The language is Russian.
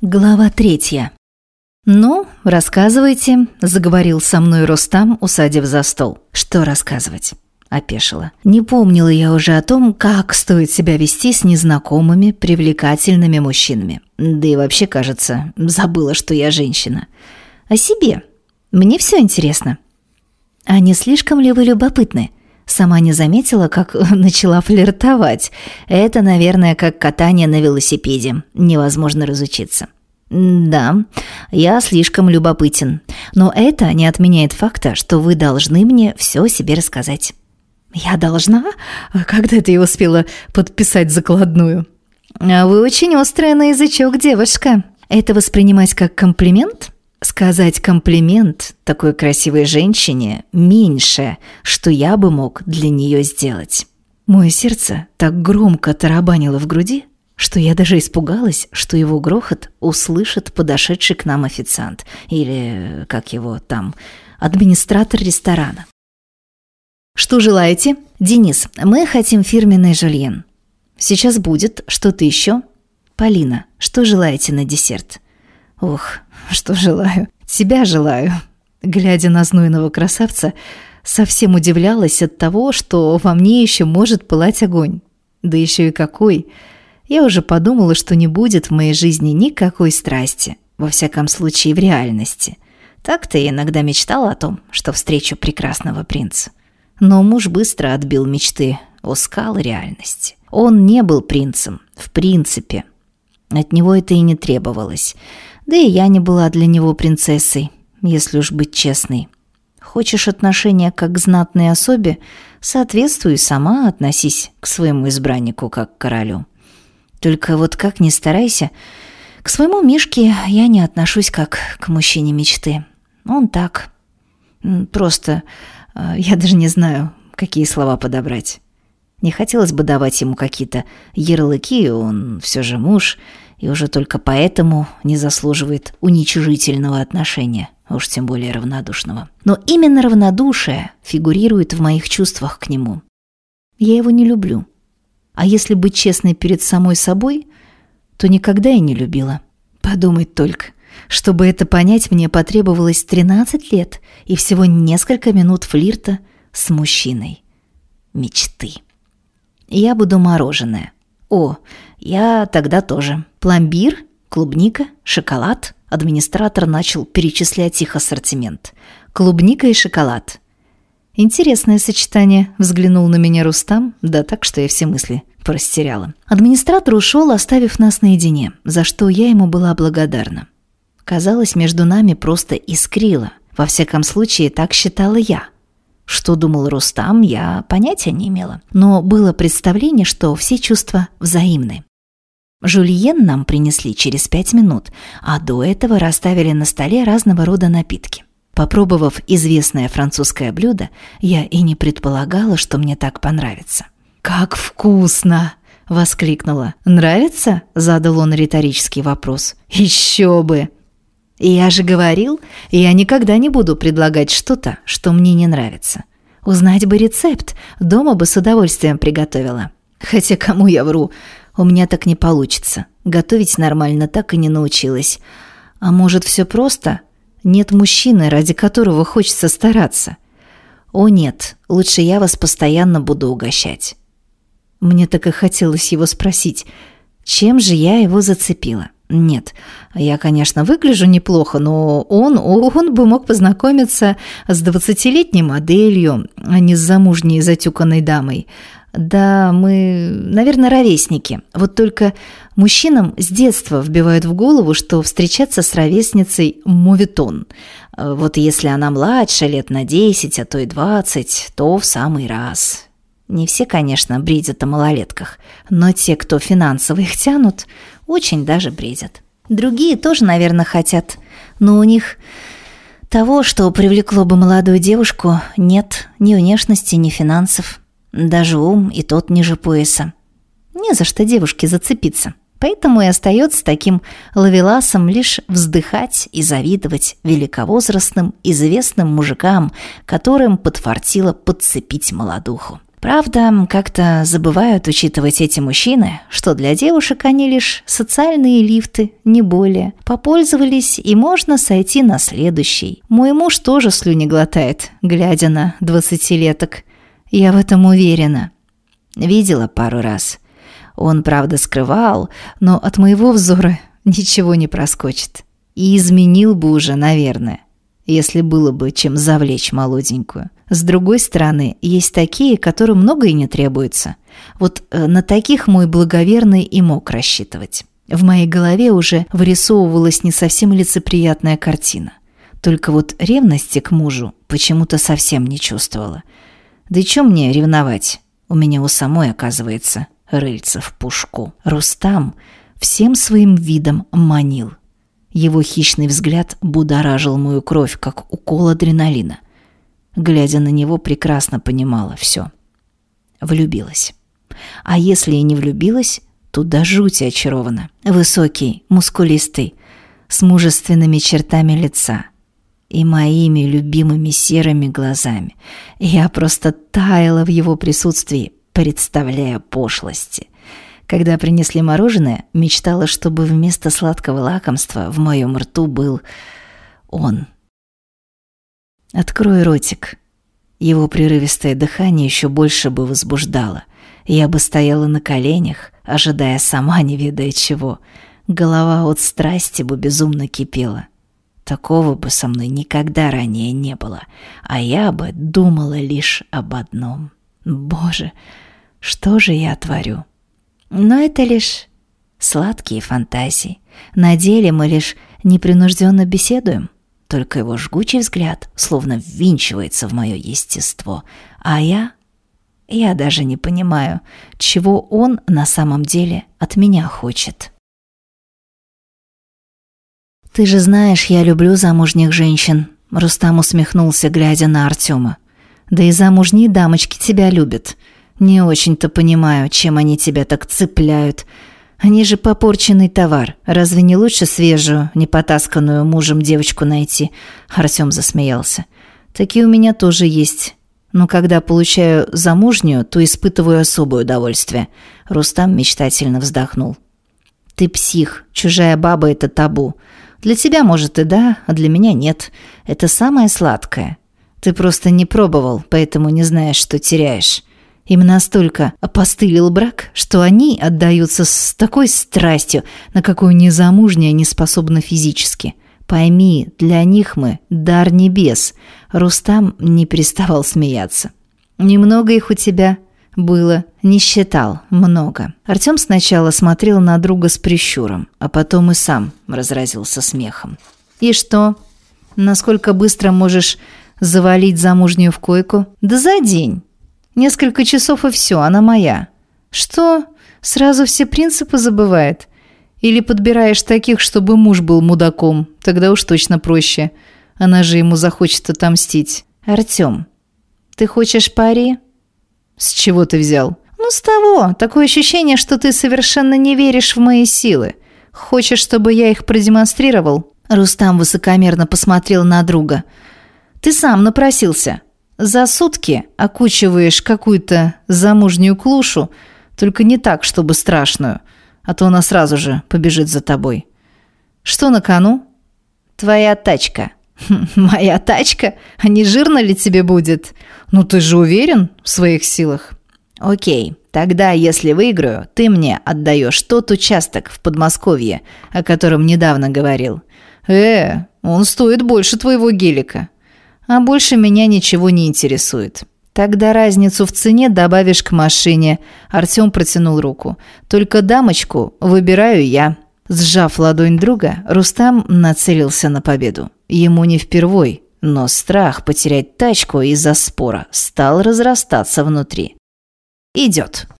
Глава третья. «Ну, рассказывайте», – заговорил со мной Рустам, усадив за стол. «Что рассказывать?» – опешила. Не помнила я уже о том, как стоит себя вести с незнакомыми, привлекательными мужчинами. Да и вообще, кажется, забыла, что я женщина. О себе. Мне все интересно. А не слишком ли вы любопытны? Сама не заметила, как начала флиртовать. Это, наверное, как катание на велосипеде. Невозможно разучиться. «Да, я слишком любопытен. Но это не отменяет факта, что вы должны мне все себе рассказать». «Я должна? Когда ты успела подписать закладную?» «А «Вы очень острая на язычок, девушка. Это воспринимать как комплимент?» Сказать комплимент такой красивой женщине меньше, что я бы мог для нее сделать. Мое сердце так громко тарабанило в груди, что я даже испугалась, что его грохот услышит подошедший к нам официант или, как его там, администратор ресторана. «Что желаете?» «Денис, мы хотим фирменный жульен». «Сейчас будет. Что-то еще?» «Полина, что желаете на десерт?» «Ох, что желаю? Тебя желаю». Глядя на знойного красавца, совсем удивлялась от того, что во мне еще может пылать огонь. Да еще и какой! Я уже подумала, что не будет в моей жизни никакой страсти, во всяком случае в реальности. Так-то я иногда мечтала о том, что встречу прекрасного принца. Но муж быстро отбил мечты о скал реальности. Он не был принцем, в принципе. От него это и не требовалось. Да и я не была для него принцессой, если уж быть честной. Хочешь отношения как к знатной особе, соответствуй сама относись к своему избраннику как к королю. Только вот как ни старайся, к своему Мишке я не отношусь как к мужчине мечты. Он так. Просто а, я даже не знаю, какие слова подобрать. Не хотелось бы давать ему какие-то ярлыки, он все же муж, и уже только поэтому не заслуживает уничижительного отношения, уж тем более равнодушного. Но именно равнодушие фигурирует в моих чувствах к нему. Я его не люблю. А если быть честной перед самой собой, то никогда и не любила. Подумать только. Чтобы это понять, мне потребовалось 13 лет и всего несколько минут флирта с мужчиной. Мечты. Я буду мороженое. О, я тогда тоже. Пломбир, клубника, шоколад. Администратор начал перечислять их ассортимент. Клубника и шоколад. «Интересное сочетание», — взглянул на меня Рустам, да так, что я все мысли порастеряла. Администратор ушел, оставив нас наедине, за что я ему была благодарна. Казалось, между нами просто искрило. Во всяком случае, так считала я. Что думал Рустам, я понятия не имела. Но было представление, что все чувства взаимны. Жульен нам принесли через пять минут, а до этого расставили на столе разного рода напитки. Попробовав известное французское блюдо, я и не предполагала, что мне так понравится. «Как вкусно!» – воскликнула. «Нравится?» – задал он риторический вопрос. «Еще бы!» «Я же говорил, я никогда не буду предлагать что-то, что мне не нравится. Узнать бы рецепт, дома бы с удовольствием приготовила. Хотя кому я вру, у меня так не получится. Готовить нормально так и не научилась. А может, все просто?» Нет мужчины, ради которого хочется стараться. О нет, лучше я вас постоянно буду угощать. Мне так и хотелось его спросить, чем же я его зацепила. Нет, я, конечно, выгляжу неплохо, но он, он бы мог познакомиться с двадцатилетней моделью, а не с замужней затюканной дамой. Да, мы, наверное, ровесники. Вот только мужчинам с детства вбивают в голову, что встречаться с ровесницей – моветон. Вот если она младше, лет на 10, а то и 20, то в самый раз. Не все, конечно, бредят о малолетках, но те, кто финансово их тянут, очень даже бредят. Другие тоже, наверное, хотят, но у них того, что привлекло бы молодую девушку, нет ни внешности, ни финансов. Даже ум и тот ниже пояса. Не за что девушке зацепиться. Поэтому и остается таким ловеласом лишь вздыхать и завидовать великовозрастным, известным мужикам, которым подфартило подцепить молодуху. Правда, как-то забывают учитывать эти мужчины, что для девушек они лишь социальные лифты, не более. Попользовались, и можно сойти на следующий. Мой муж тоже слюни глотает, глядя на двадцатилеток. Я в этом уверена. Видела пару раз. Он, правда, скрывал, но от моего взора ничего не проскочит. И изменил бы уже, наверное если было бы чем завлечь молоденькую. С другой стороны, есть такие, которым многое не требуется. Вот э, на таких мой благоверный и мог рассчитывать. В моей голове уже вырисовывалась не совсем лицеприятная картина. Только вот ревности к мужу почему-то совсем не чувствовала. Да и чё мне ревновать? У меня у самой, оказывается, рыльца в пушку. Рустам всем своим видом манил. Его хищный взгляд будоражил мою кровь, как укол адреналина. Глядя на него, прекрасно понимала все. Влюбилась. А если и не влюбилась, то до жути очарована. Высокий, мускулистый, с мужественными чертами лица и моими любимыми серыми глазами. Я просто таяла в его присутствии, представляя пошлости – когда принесли мороженое, мечтала, чтобы вместо сладкого лакомства в моем рту был он. «Открой ротик». Его прерывистое дыхание еще больше бы возбуждало. Я бы стояла на коленях, ожидая сама не ведая чего. Голова от страсти бы безумно кипела. Такого бы со мной никогда ранее не было, а я бы думала лишь об одном. Боже, что же я творю? Но это лишь сладкие фантазии. На деле мы лишь непринужденно беседуем. Только его жгучий взгляд словно ввинчивается в мое естество. А я... Я даже не понимаю, чего он на самом деле от меня хочет. «Ты же знаешь, я люблю замужних женщин», — Рустам усмехнулся, глядя на Артема. «Да и замужние дамочки тебя любят. Не очень-то понимаю, чем они тебя так цепляют. Они же попорченный товар. Разве не лучше свежую, не потасканную мужем девочку найти? Артём засмеялся. Такие у меня тоже есть. Но когда получаю замужнюю, то испытываю особое удовольствие. Рустам мечтательно вздохнул. Ты псих. Чужая баба – это табу. Для тебя, может, и да, а для меня нет. Это самое сладкое. Ты просто не пробовал, поэтому не знаешь, что теряешь. Им настолько опостылил брак, что они отдаются с такой страстью, на какую незамужняя не способна физически. Пойми, для них мы – дар небес. Рустам не переставал смеяться. Немного их у тебя было, не считал, много. Артем сначала смотрел на друга с прищуром, а потом и сам разразился смехом. «И что? Насколько быстро можешь завалить замужнюю в койку? Да за день!» Несколько часов и все, она моя. Что? Сразу все принципы забывает? Или подбираешь таких, чтобы муж был мудаком? Тогда уж точно проще. Она же ему захочет отомстить. Артем, ты хочешь пари? С чего ты взял? Ну, с того. Такое ощущение, что ты совершенно не веришь в мои силы. Хочешь, чтобы я их продемонстрировал? Рустам высокомерно посмотрел на друга. Ты сам напросился. За сутки окучиваешь какую-то замужнюю клушу, только не так, чтобы страшную, а то она сразу же побежит за тобой. Что на кону? Твоя тачка. Моя тачка? А не жирно ли тебе будет? Ну ты же уверен в своих силах? Окей, тогда, если выиграю, ты мне отдаешь тот участок в Подмосковье, о котором недавно говорил. Э, он стоит больше твоего гелика. А больше меня ничего не интересует. Тогда разницу в цене добавишь к машине. Артем протянул руку. Только дамочку выбираю я. Сжав ладонь друга, Рустам нацелился на победу. Ему не впервой, но страх потерять тачку из-за спора стал разрастаться внутри. «Идет».